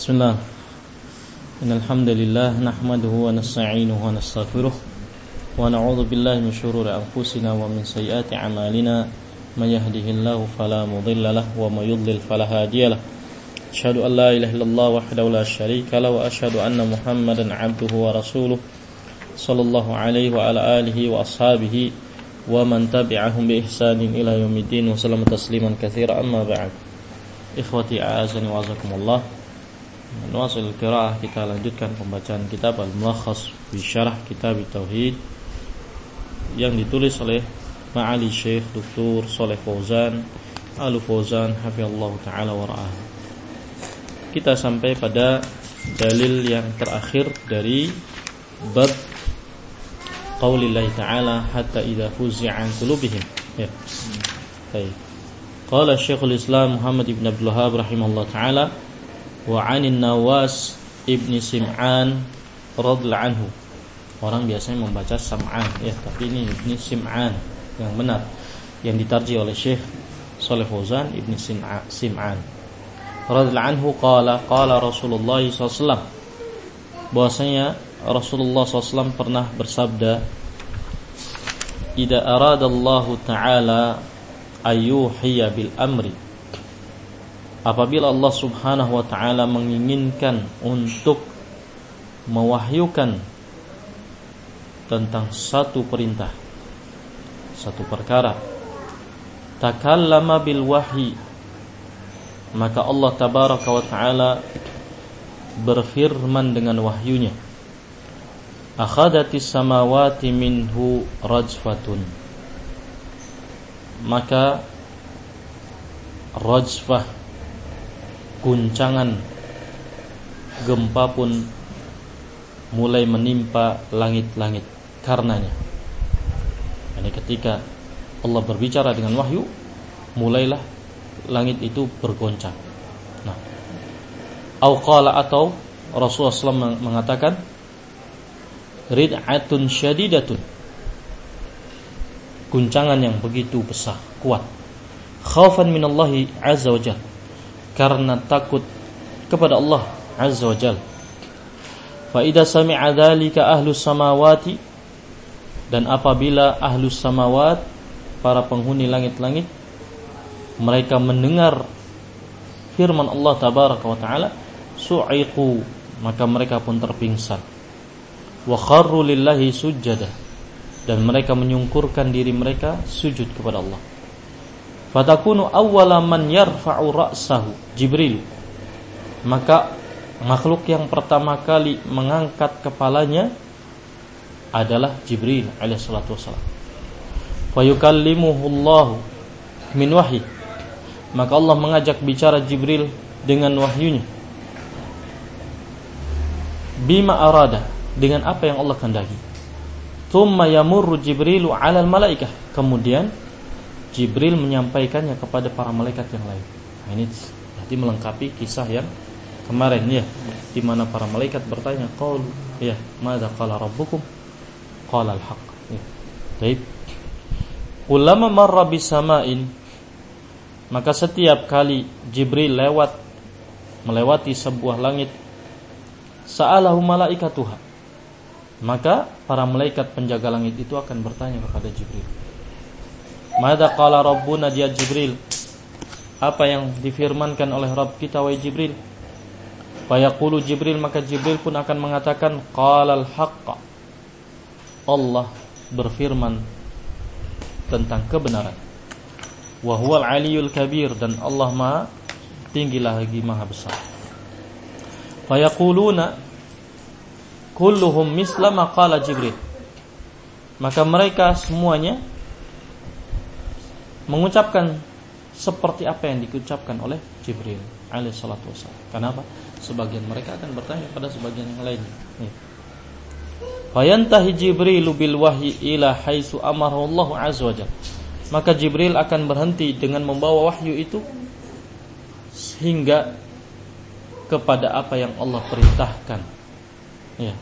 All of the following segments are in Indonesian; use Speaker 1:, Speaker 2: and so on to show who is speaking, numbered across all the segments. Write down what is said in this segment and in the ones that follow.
Speaker 1: بسم الله. إن الحمد لله نحمده ونستعينه ونستغفره ونعوذ بالله من شرور أنفسنا ومن سيئات أعمالنا. من يهده الله فلا مضل له ومن يضلل فلا هادي له. أشهد أن لا إله إلا الله وحده لا شريك له وأشهد أن محمدا عبده ورسوله صلى الله عليه وعلى آله وأصحابه ومن تبعهم بإحسان إلى يوم الدين وسلم تسليما كثيرا. أما بعد إخوتي أعزني وعزكم الله. Nuasil Qiraah kita lanjutkan pembacaan kitab Al-Mulakhas Fi Syarah Kitab Tauhid Yang ditulis oleh Ma'ali Syekh Dr. Soleh Fauzan Alu Fauzan Hafiyallahu Ta'ala Wara'ah Kita sampai pada dalil yang terakhir dari Bab Qaulillahi Ta'ala Hatta idha fuzi'an kulubihim Ya. Baik. Qala Syekhul Islam Muhammad Ibn Abdul Wahab Rahimahullah Ta'ala wa anin Nawas ibni Sim'an radhiyallahu anhu. Orang biasanya membaca Sam'an ya, tapi ini ibni Sim'an yang benar yang ditarji oleh Syekh Saleh Fauzan ibni Sim'an. Radhiyallahu anhu qala qala Rasulullah SAW bahwasanya Rasulullah SAW pernah bersabda Ida arada Allah Ta'ala ayyuhiya bil amri apabila Allah Subhanahu wa taala menginginkan untuk mewahyukan tentang satu perintah satu perkara takallama bil wahyi maka Allah tabaraka wa taala berfirman dengan wahyunya akhadatis samawati minhu rajfatun. Maka rajfah guncangan gempa pun mulai menimpa langit-langit karenanya. Ini ketika Allah berbicara dengan wahyu, mulailah langit itu bergoncang. Nah, Auqala atau Rasulullah SAW mengatakan rid'atun syadidatun guncangan yang begitu besar kuat khaufan minallahi azza wajalla karena takut kepada Allah Azza wa Jal. Fa idza sami'a dzalika ahlus samawati dan apabila ahlus samawat para penghuni langit-langit mereka mendengar firman Allah tabaraka wa taala su'iqu maka mereka pun terpingsan wa kharru lillahi sujada dan mereka menyungkurkan diri mereka sujud kepada Allah fatakunu awwala man yarfa'u ra'sahu Jibril. Maka makhluk yang pertama kali mengangkat kepalanya adalah Jibril alaihissalatu wassalam. Fayukallimuhu Allah min wahyi. Maka Allah mengajak bicara Jibril dengan wahyunya. Bima arada dengan apa yang Allah kehendaki. Thumma yamurru Jibrilu 'alal malaikah. Kemudian Jibril menyampaikannya kepada para malaikat yang lain. Nah, ini berarti melengkapi kisah yang kemarin ya, di mana para malaikat bertanya, "Qaul ya, madza qala rabbukum?" Qala al-haq. Ya. Baik. Ulama marra bisama'in maka setiap kali Jibril lewat melewati sebuah langit sa'alahu malaikatuha maka para malaikat penjaga langit itu akan bertanya kepada Jibril Mada qala Rabbuna dia Jibril? Apa yang difirmankan oleh Rabb kita wahai Jibril? Fayaqulu Jibril maka Jibril pun akan mengatakan qalal haqqa. Allah berfirman tentang kebenaran. Wa huwal aliyul kabir dan Allah Maha tinggi lagi Maha besar. Fayaquluna kulluhum misla ma qala Jibril. Maka mereka semuanya mengucapkan seperti apa yang diucapkan oleh Jibril alaihi salatu wasallam. Kenapa? Sebagian mereka akan bertanya pada sebagian yang lainnya. Fayantahi Jibril bil wahyi ila haitsu amarahu Allah azza wajalla. Maka Jibril akan berhenti dengan membawa wahyu itu sehingga kepada apa yang Allah perintahkan. Ya.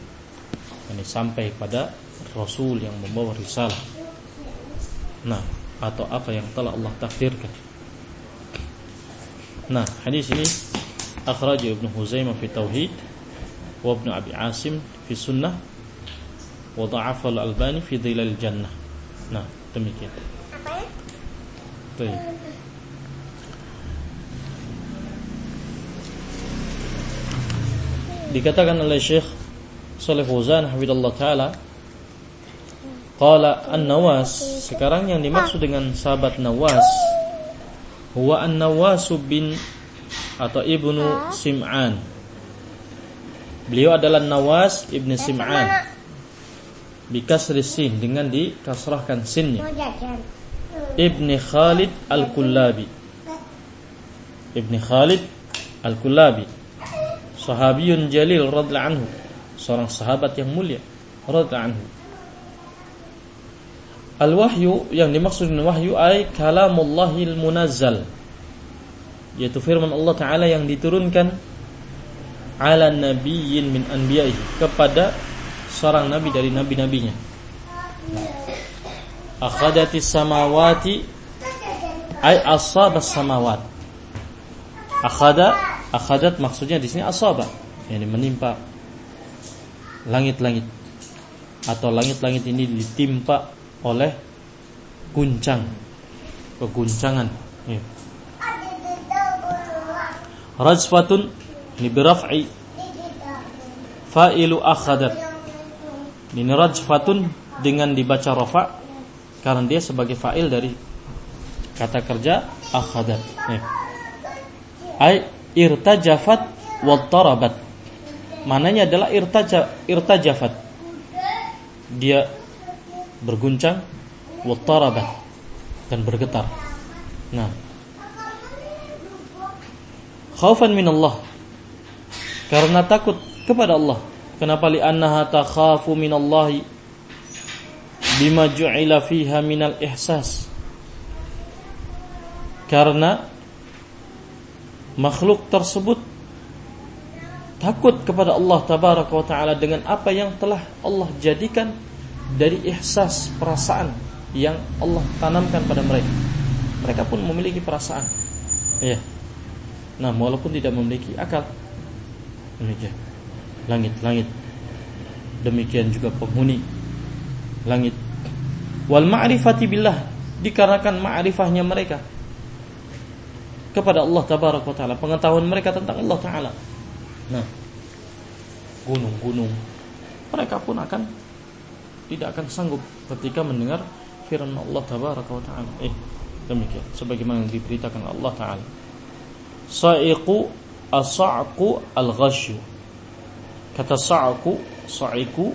Speaker 1: Ini sampai pada Rasul yang membawa risalah. Nah, atau apa yang telah Allah takdirkan. Nah, hadis ini akhraj Ibnu Huzaimah fi Tauhid wa Ibnu Abi Asim fi Sunnah wa dha'afa Al-Albani fi Dhilal Jannah. Nah, demikian. Apa ya? Dikatakan oleh Syekh Saleh Fauzan hafizallahu taala Qala An-Nawas. Sekarang yang dimaksud dengan sahabat Nawas Huwa An-Nawas bin Atau Ibnu Sim'an. Beliau adalah Nawas Ibnu Sim'an. Bikasri sin Dengan dikasrahkan sinnya. Ibni Khalid Al-Kullabi. Ibni Khalid Al-Kullabi. Sahabiyun Jalil radla anhu. Seorang sahabat yang mulia radla anhu Al-wahyu yang dimaksud dengan wahyu ay kalamullahil munazzal yaitu firman Allah taala yang diturunkan ala nabiyyin min anbiya'ihi kepada seorang nabi dari nabi-nabinya. Akhadatis samawati ay asabas samawat. Akhada akhadat maksudnya di sini asaba, yakni menimpa langit-langit atau langit-langit ini ditimpa oleh guncang. Keguncangan. Ya. rajfatun ini biraf'i. Fa'ilu akhadat ini rajfatun dengan dibaca rafa karena dia sebagai fa'il dari kata kerja akhadat ya. ay irtajafat wa tarabat. Mananya adalah irtaja irtajafat. Dia berguncang wattarabat dan bergetar. Nah, khaufan min Allah karena takut kepada Allah. Kenapa li annaha takhafu min Allah bima ju'ila fiha minal ihsas. Karena makhluk tersebut takut kepada Allah tabaraka wa taala dengan apa yang telah Allah jadikan dari ihsas perasaan yang Allah tanamkan pada mereka. Mereka pun memiliki perasaan. Ya. Nah, walaupun tidak memiliki akal. Demikian. Langit-langit. Demikian juga penghuni langit. Wal ma'rifati billah dikarenakan ma'rifahnya mereka kepada Allah tabaraka taala, pengetahuan mereka tentang Allah taala. Nah, gunung-gunung mereka pun akan tidak akan sanggup ketika mendengar firman Allah tabaraka wa taala. Eh, demikian sebagaimana diberitakan Allah taala. Sa'iqu as-sa'qu al-ghasyu. Kata sa'qu, sa'iku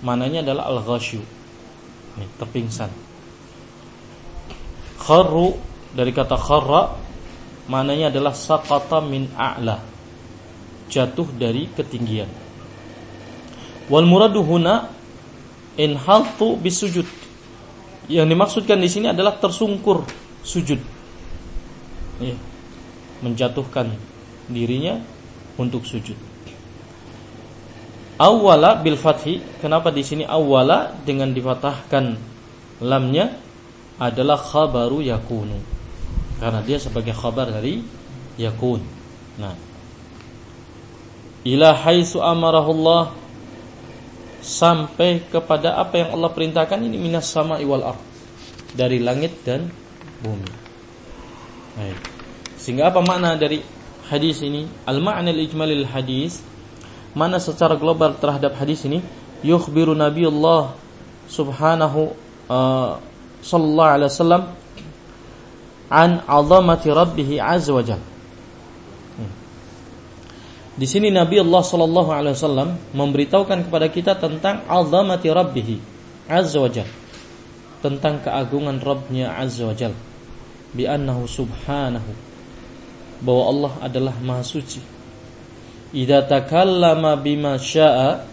Speaker 1: mananya adalah al-ghasyu. Terpingsan. Kharru dari kata kharra mananya adalah saqata min a'la. Jatuh dari ketinggian. Wal muradu huna inhaltu bisujud. Yang dimaksudkan di sini adalah tersungkur sujud. Ya. Menjatuhkan dirinya untuk sujud. Awala bil fathi. Kenapa di sini awala dengan difatahkan lamnya adalah khabaru yakunu. Karena dia sebagai khabar dari yakun. Nah. Ila haitsu amarahullah sampai kepada apa yang Allah perintahkan ini minas sama iwal ard dari langit dan bumi. Baik. Sehingga apa makna dari hadis ini? Al ma'na al-ijmalil hadis mana secara global terhadap hadis ini yukhbiru Nabi Allah subhanahu uh, sallallahu alaihi wasallam an 'azamati rabbih azza wa di sini Nabi Allah Shallallahu Alaihi Wasallam memberitahukan kepada kita tentang azamati Rabbih Azza wajal. Tentang keagungan Rabbnya Azza wajal. Bi annahu subhanahu. Bahwa Allah adalah maha suci. Idza takallama bima syaa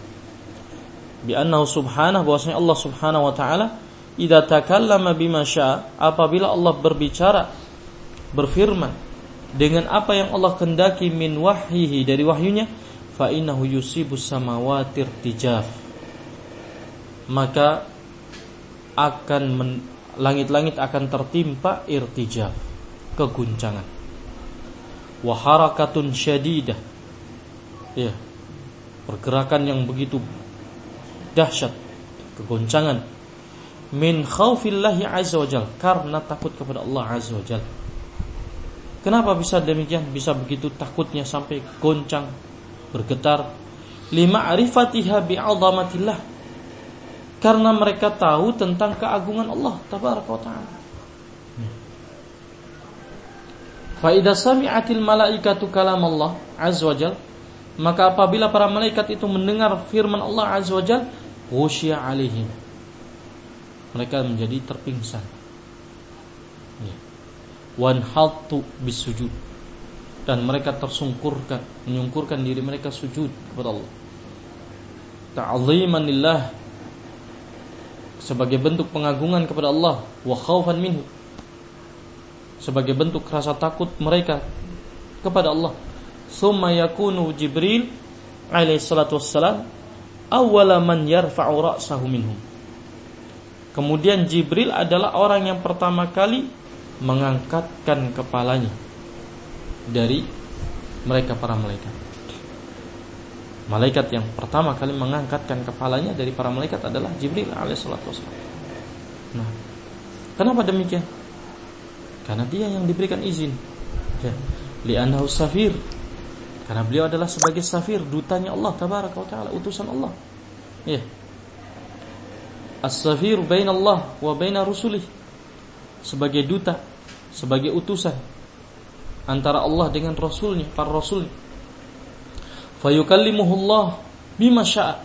Speaker 1: bi annahu subhanahu bahwasanya Allah subhanahu wa taala idza takallama bima syaa apabila Allah berbicara berfirman dengan apa yang Allah kendaki min wahyihi dari wahyunya fa innahu yusibus samawati irtijaf. Maka akan langit-langit akan tertimpa irtijaf keguncangan. Wa harakatun syadidah. Ya pergerakan yang begitu dahsyat kegoncangan. Min khaufillahi azza wajal karena takut kepada Allah azza wajal kenapa bisa demikian? Bisa begitu takutnya sampai goncang bergetar. Lima arifatiha bi'azamatillah. Karena mereka tahu tentang keagungan Allah tabaraka wa taala. Fa idza sami'atil malaikatu kalam Allah azza wajal maka apabila para malaikat itu mendengar firman Allah azza wajal ghusya alaihim. Mereka menjadi terpingsan. Ya. Wan haltu bisujud dan mereka tersungkurkan menyungkurkan diri mereka sujud kepada Allah ta'ziman lillah sebagai bentuk pengagungan kepada Allah wa khaufan minhu sebagai bentuk rasa takut mereka kepada Allah. Summa yakunu Jibril alaihi salatu wassalam awwala man yarfa'u ra'sahu minhum. Kemudian Jibril adalah orang yang pertama kali mengangkatkan kepalanya dari mereka para malaikat. Malaikat yang pertama kali mengangkatkan kepalanya dari para malaikat adalah Jibril alaihissalatu Nah, kenapa demikian? Karena dia yang diberikan izin. Ya. Safir. Karena beliau adalah sebagai safir, dutanya Allah tabaraka taala, utusan Allah. Ya. As-safir bain Allah wa baina rusulih. Sebagai duta, sebagai utusan antara Allah dengan rasulnya, para rasul. Fayukallimuhu Allah bima syaa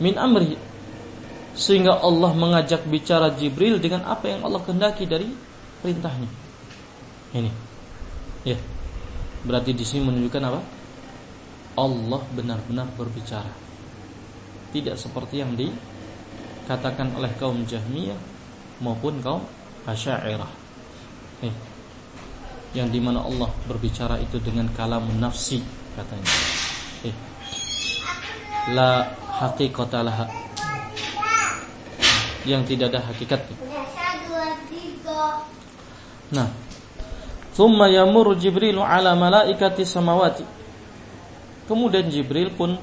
Speaker 1: min amri sehingga Allah mengajak bicara Jibril dengan apa yang Allah kehendaki dari perintahnya. Ini. Ya. Berarti di sini menunjukkan apa? Allah benar-benar berbicara. Tidak seperti yang dikatakan oleh kaum Jahmiyah maupun kaum Asy'ariyah. Eh. Yang di mana Allah berbicara itu dengan kalam nafsi katanya. Eh. La haqiqata laha. Yang tidak ada hakikatnya. Nah, thumma yamur Jibril ala malaikati samawati. Kemudian Jibril pun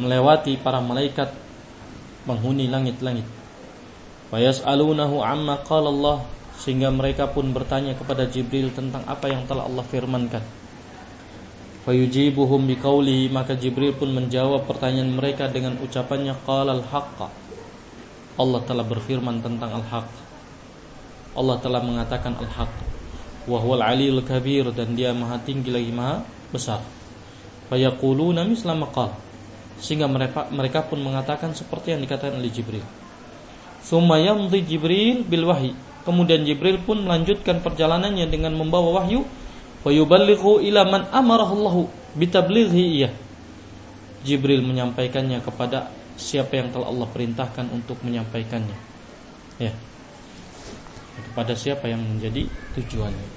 Speaker 1: melewati para malaikat penghuni langit-langit. Fayas'alunahu amma qala Allah sehingga mereka pun bertanya kepada Jibril tentang apa yang telah Allah firmankan. Fayujibuhum biqaulihi maka Jibril pun menjawab pertanyaan mereka dengan ucapannya qala al-haqqa. Allah telah berfirman tentang al-haqq. Allah telah mengatakan al-haq wa huwal aliyul kabir dan dia maha tinggi lagi maha besar. Fayaquluna misla maqal. Sehingga mereka mereka pun mengatakan seperti yang dikatakan oleh Jibril. Summa yamdi Jibril bil wahyi. Kemudian Jibril pun melanjutkan perjalanannya dengan membawa wahyu wa yuballighu ila man amarahullahu bitablighi iya. Jibril menyampaikannya kepada siapa yang telah Allah perintahkan untuk menyampaikannya. Ya kepada siapa yang menjadi tujuannya.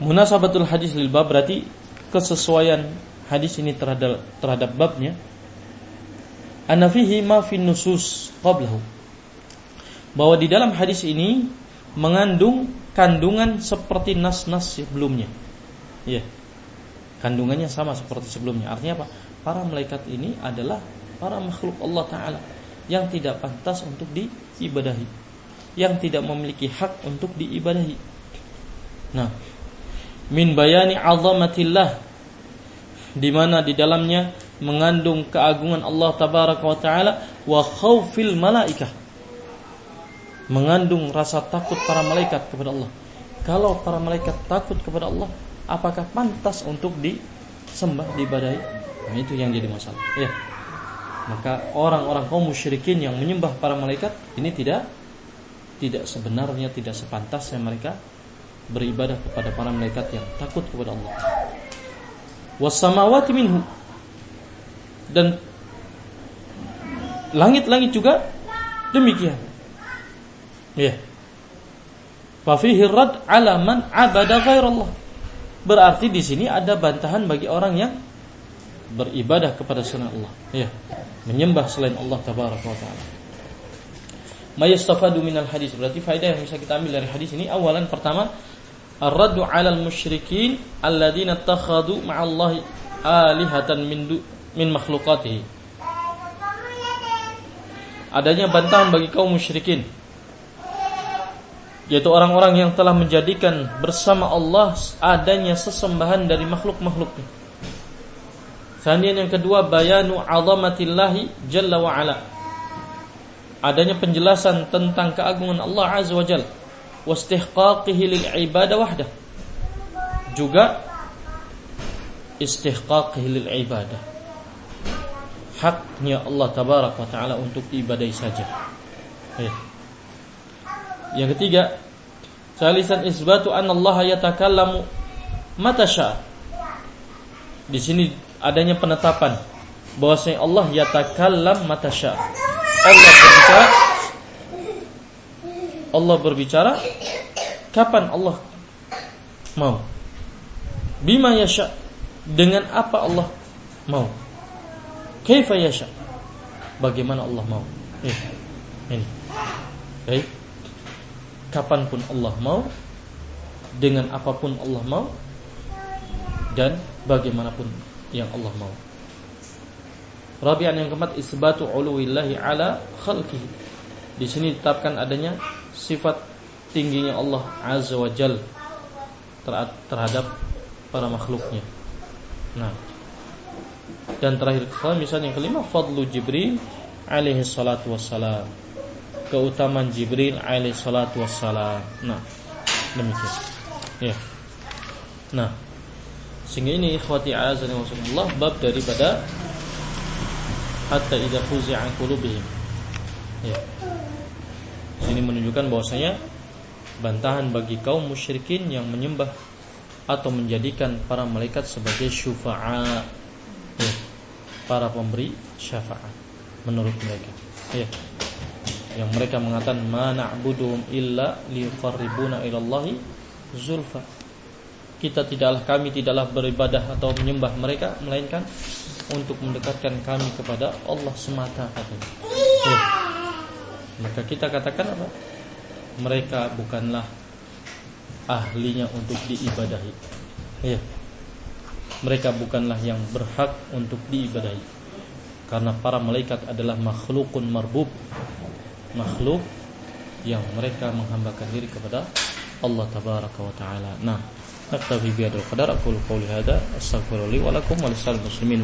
Speaker 1: Munasabatul hadis lil bab berarti kesesuaian hadis ini terhadap terhadap babnya. Anafihi ma fin nusus qablahu. Bahwa di dalam hadis ini mengandung kandungan seperti nas-nas sebelumnya. Ya. Kandungannya sama seperti sebelumnya. Artinya apa? Para malaikat ini adalah para makhluk Allah taala yang tidak pantas untuk diibadahi yang tidak memiliki hak untuk diibadahi. Nah, min bayani azamatillah di mana di dalamnya mengandung keagungan Allah tabaraka wa taala wa khaufil malaikah mengandung rasa takut para malaikat kepada Allah. Kalau para malaikat takut kepada Allah, apakah pantas untuk disembah, diibadahi? Nah, itu yang jadi masalah. Ya. Maka orang-orang kaum musyrikin yang menyembah para malaikat ini tidak tidak sebenarnya tidak sepantasnya mereka beribadah kepada para malaikat yang takut kepada Allah. Wasamawati minhu dan langit-langit juga demikian. Ya. Fafihi rad ala man abada ghairallah. Berarti di sini ada bantahan bagi orang yang beribadah kepada selain Allah, ya, menyembah selain Allah tabaraka wa taala mayastafadu minal hadis. Berarti faedah yang bisa kita ambil dari hadis ini awalan pertama Ar-raddu 'alal musyrikin alladziina ittakhadhu ma'allahi alihatan min min makhluqatihi. Adanya bantahan bagi kaum musyrikin yaitu orang-orang yang telah menjadikan bersama Allah adanya sesembahan dari makhluk-makhluknya. Kemudian yang kedua bayanu azamatillahi jalla wa ala. Adanya penjelasan tentang keagungan Allah azza wa jalla wastihqaqihi lil ibadah wahdah. Juga istihqaqihi lil ibadah. Haknya Allah tabarak wa taala untuk diibadai saja. Yang ketiga, salisan isbatu Allah yatakallamu mata syaa. Di sini adanya penetapan bahwasanya Allah yatakallam mata syaa. Allah berbicara Allah berbicara kapan Allah mau. Bima yasha dengan apa Allah mau. Kaifa yasha bagaimana Allah mau. Eh, ini. Baik kapan pun Allah mau, dengan apa pun Allah mau, dan bagaimanapun yang Allah mau. Rabi'an yang keempat isbatu uluwillahi ala khalqihi. Di sini ditetapkan adanya sifat tingginya Allah Azza wa Jal terhadap para makhluknya. Nah, dan terakhir misalnya yang kelima fadlu Jibril alaihi salatu wassalam keutamaan Jibril alaihi salatu wassalam. Nah, demikian. Ya. Nah, sehingga ini ikhwati azan wa bab daripada hatta idza fuzi'a qulubihim. Ya. Ini menunjukkan bahwasanya bantahan bagi kaum musyrikin yang menyembah atau menjadikan para malaikat sebagai syufa'a ya, para pemberi syafaat menurut mereka. Ya yang mereka mengatakan ma illa liqarribuna ilallahi zulfa. Kita tidaklah kami tidaklah beribadah atau menyembah mereka melainkan untuk mendekatkan kami kepada Allah semata katanya. Ya. Maka kita katakan apa? Mereka bukanlah ahlinya untuk diibadahi. Ya. Mereka bukanlah yang berhak untuk diibadahi. Karena para malaikat adalah makhlukun marbub makhluk yang mereka menghambakan diri kepada Allah tabaraka wa taala. Nah, naktabi bi hadzal qadar aqulu qawli hadza astaghfirullahi wa lakum wa lisal muslimin.